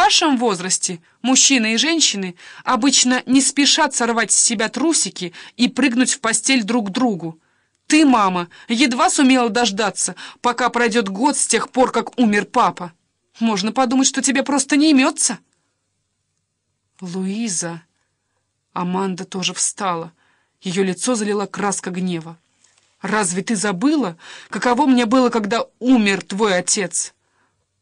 вашем возрасте мужчины и женщины обычно не спешат сорвать с себя трусики и прыгнуть в постель друг к другу. Ты, мама, едва сумела дождаться, пока пройдет год с тех пор, как умер папа. Можно подумать, что тебе просто не имется. Луиза... Аманда тоже встала. Ее лицо залила краска гнева. «Разве ты забыла, каково мне было, когда умер твой отец?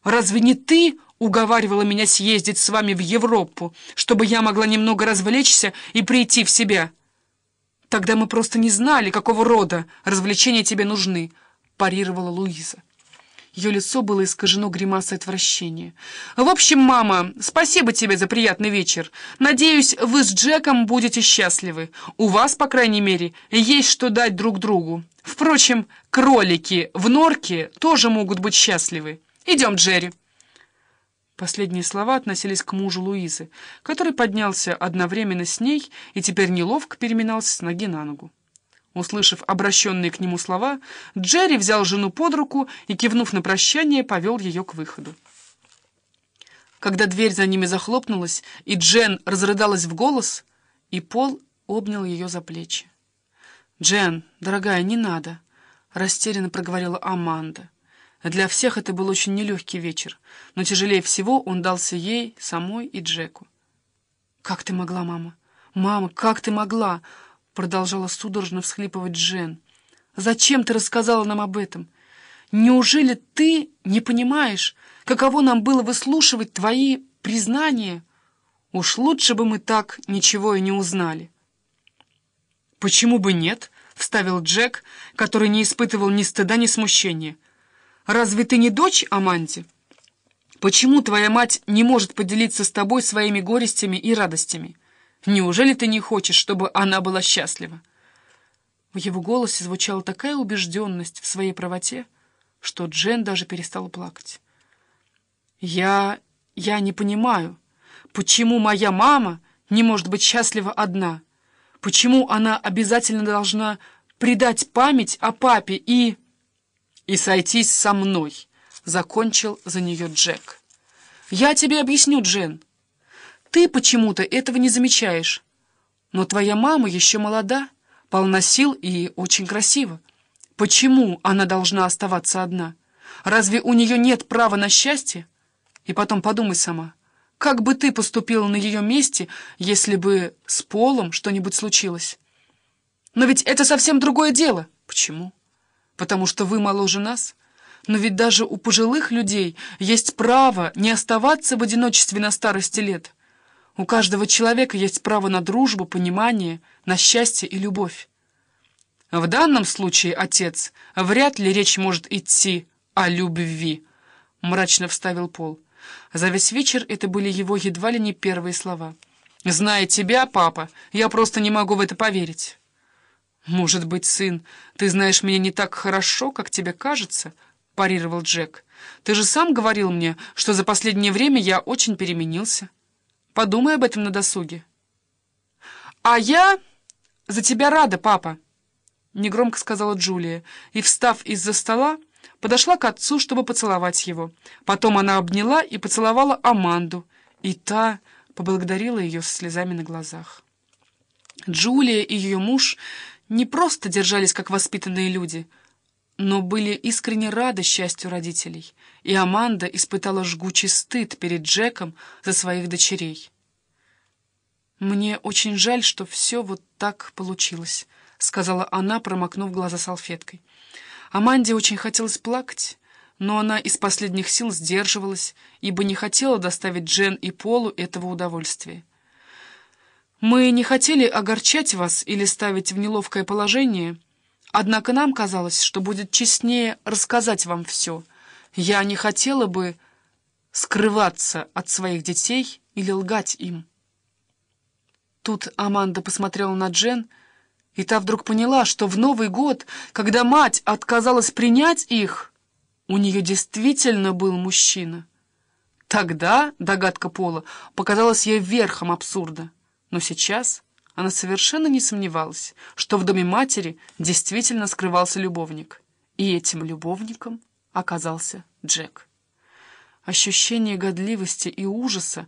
Разве не ты уговаривала меня съездить с вами в Европу, чтобы я могла немного развлечься и прийти в себя?» «Тогда мы просто не знали, какого рода развлечения тебе нужны», — парировала Луиза. Ее лицо было искажено гримасой отвращения. «В общем, мама, спасибо тебе за приятный вечер. Надеюсь, вы с Джеком будете счастливы. У вас, по крайней мере, есть что дать друг другу. Впрочем, кролики в норке тоже могут быть счастливы. Идем, Джерри». Последние слова относились к мужу Луизы, который поднялся одновременно с ней и теперь неловко переминался с ноги на ногу. Услышав обращенные к нему слова, Джерри взял жену под руку и, кивнув на прощание, повел ее к выходу. Когда дверь за ними захлопнулась, и Джен разрыдалась в голос, и Пол обнял ее за плечи. «Джен, дорогая, не надо», — растерянно проговорила Аманда. Для всех это был очень нелегкий вечер, но тяжелее всего он дался ей, самой и Джеку. «Как ты могла, мама? Мама, как ты могла?» Продолжала судорожно всхлипывать Джен. «Зачем ты рассказала нам об этом? Неужели ты не понимаешь, каково нам было выслушивать твои признания? Уж лучше бы мы так ничего и не узнали». «Почему бы нет?» — вставил Джек, который не испытывал ни стыда, ни смущения — Разве ты не дочь Аманди? Почему твоя мать не может поделиться с тобой своими горестями и радостями? Неужели ты не хочешь, чтобы она была счастлива?» В его голосе звучала такая убежденность в своей правоте, что Джен даже перестала плакать. «Я... я не понимаю, почему моя мама не может быть счастлива одна? Почему она обязательно должна предать память о папе и...» и сойтись со мной», — закончил за нее Джек. «Я тебе объясню, Джен. Ты почему-то этого не замечаешь. Но твоя мама еще молода, полна сил и очень красива. Почему она должна оставаться одна? Разве у нее нет права на счастье? И потом подумай сама, как бы ты поступила на ее месте, если бы с Полом что-нибудь случилось? Но ведь это совсем другое дело. Почему?» Потому что вы моложе нас. Но ведь даже у пожилых людей есть право не оставаться в одиночестве на старости лет. У каждого человека есть право на дружбу, понимание, на счастье и любовь. В данном случае, отец, вряд ли речь может идти о любви, — мрачно вставил Пол. За весь вечер это были его едва ли не первые слова. «Зная тебя, папа, я просто не могу в это поверить». «Может быть, сын, ты знаешь меня не так хорошо, как тебе кажется?» — парировал Джек. «Ты же сам говорил мне, что за последнее время я очень переменился. Подумай об этом на досуге». «А я за тебя рада, папа!» — негромко сказала Джулия, и, встав из-за стола, подошла к отцу, чтобы поцеловать его. Потом она обняла и поцеловала Аманду, и та поблагодарила ее с слезами на глазах. Джулия и ее муж не просто держались как воспитанные люди, но были искренне рады счастью родителей, и Аманда испытала жгучий стыд перед Джеком за своих дочерей. «Мне очень жаль, что все вот так получилось», — сказала она, промокнув глаза салфеткой. Аманде очень хотелось плакать, но она из последних сил сдерживалась, ибо не хотела доставить Джен и Полу этого удовольствия. Мы не хотели огорчать вас или ставить в неловкое положение, однако нам казалось, что будет честнее рассказать вам все. Я не хотела бы скрываться от своих детей или лгать им. Тут Аманда посмотрела на Джен, и та вдруг поняла, что в Новый год, когда мать отказалась принять их, у нее действительно был мужчина. Тогда догадка Пола показалась ей верхом абсурда. Но сейчас она совершенно не сомневалась, что в доме матери действительно скрывался любовник. И этим любовником оказался Джек. Ощущение годливости и ужаса